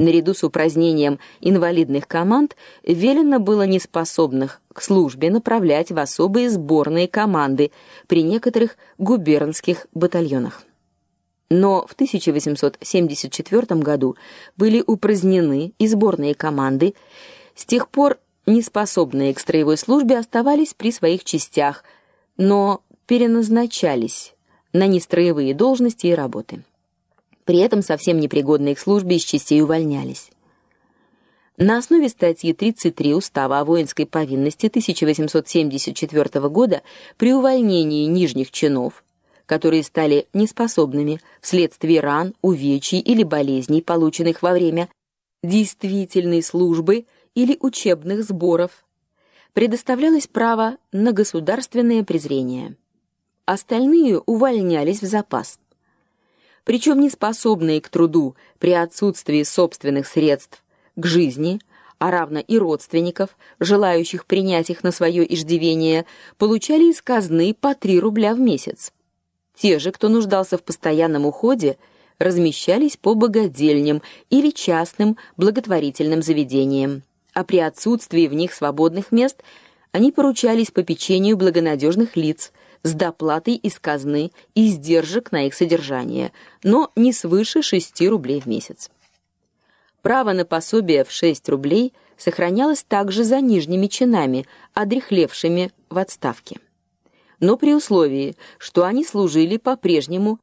Наряду с упразднением инвалидных команд велено было неспособных к службе направлять в особые сборные команды при некоторых губернских батальонах. Но в 1874 году были упразднены и сборные команды. С тех пор неспособные к строевой службе оставались при своих частях, но переназначались на нестроевые должности и работы. При этом совсем непригодные к службе из частей увольнялись. На основе статьи 33 Устава о воинской повинности 1874 года при увольнении нижних чинов, которые стали неспособными вследствие ран, увечий или болезней, полученных во время действительной службы или учебных сборов, предоставлялось право на государственное презрение. Остальные увольнялись в запас причем не способные к труду при отсутствии собственных средств к жизни, а равно и родственников, желающих принять их на свое иждивение, получали из казны по 3 рубля в месяц. Те же, кто нуждался в постоянном уходе, размещались по богадельням или частным благотворительным заведениям, а при отсутствии в них свободных мест они поручались попечению благонадежных лиц – с доплатой из казны и издержек на их содержание, но не свыше 6 рублей в месяц. Право на пособие в 6 рублей сохранялось также за нижними чинами, одрехлевшими в отставке. Но при условии, что они служили по-прежнему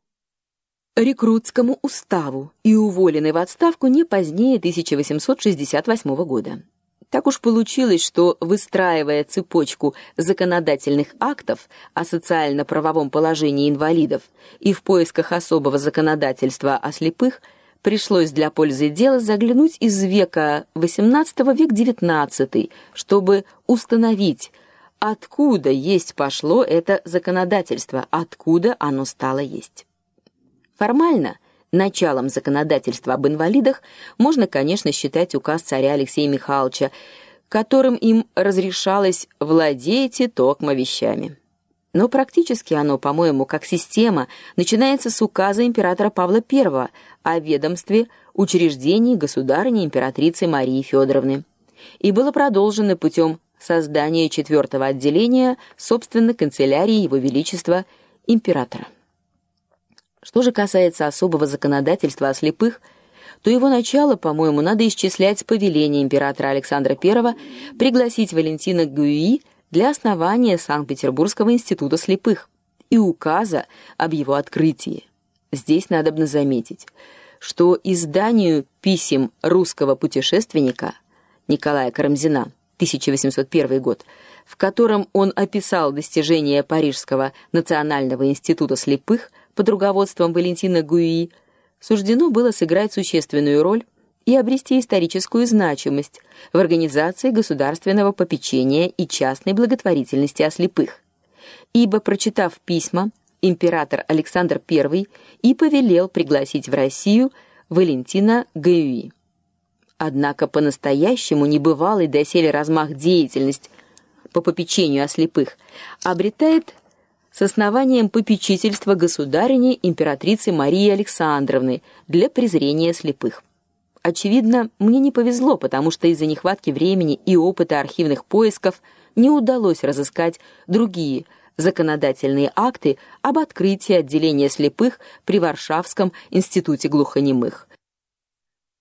рекрутскому уставу и уволены в отставку не позднее 1868 года. Так уж получилось, что выстраивая цепочку законодательных актов о социально-правовом положении инвалидов и в поисках особого законодательства о слепых, пришлось для пользы дела заглянуть из века XVIII век XIX, чтобы установить, откуда есть пошло это законодательство, откуда оно стало есть. Формально Началом законодательства об инвалидах можно, конечно, считать указ царя Алексея Михайловича, которым им разрешалось владеть токмо вещами. Но практически оно, по-моему, как система, начинается с указа императора Павла I о ведомстве учреждений государыни императрицы Марии Федоровны и было продолжено путем создания четвертого отделения собственно канцелярии его величества императора. Что же касается особого законодательства о слепых, то его начало, по-моему, надо исчислять с повеления императора Александра I пригласить Валентина Гюи для основания Санкт-Петербургского института слепых и указа об его открытии. Здесь надо бы заметить, что изданию писем русского путешественника Николая Карамзина 1801 год, в котором он описал достижения Парижского национального института слепых, под руководством Валентина Гуи суждено было сыграть существенную роль и обрести историческую значимость в организации государственного попечения и частной благотворительности о слепых. Ибо прочитав письма, император Александр I и повелел пригласить в Россию Валентина Гуи. Однако по-настоящему небывалый доселе размах деятельности по попечению о слепых обретает с основанием попечительства государыни императрицы Марии Александровны для презрения слепых. Очевидно, мне не повезло, потому что из-за нехватки времени и опыта архивных поисков не удалось разыскать другие законодательные акты об открытии отделения слепых при Варшавском институте глухонемых.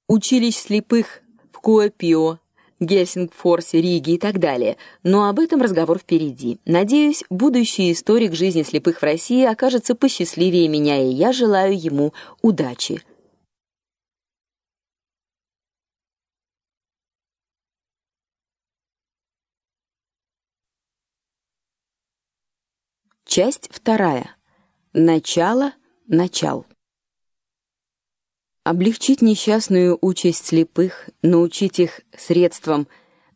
Училищ слепых в Куапио Гельсингфорсе, Риге и так далее. Но об этом разговор впереди. Надеюсь, будущий историк жизни слепых в России окажется посчастливее меня, и я желаю ему удачи. Часть вторая. Начало, начал. Облегчить несчастную участь слепых, научить их средствам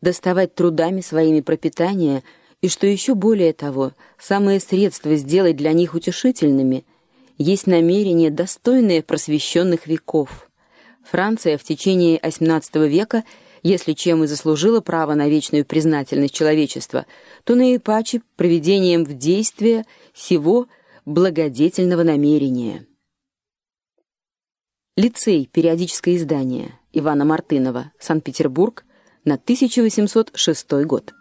доставать трудами своими пропитание и что еще более того, самые средства сделать для них утешительными, есть намерение достойное просвещенных веков. Франция в течение XVIII века, если чем и заслужила право на вечную признательность человечества, то наипаче проведением в действие всего благодетельного намерения. Лицей, периодическое издание. Ивана Мартынова, Санкт-Петербург, на 1806 год.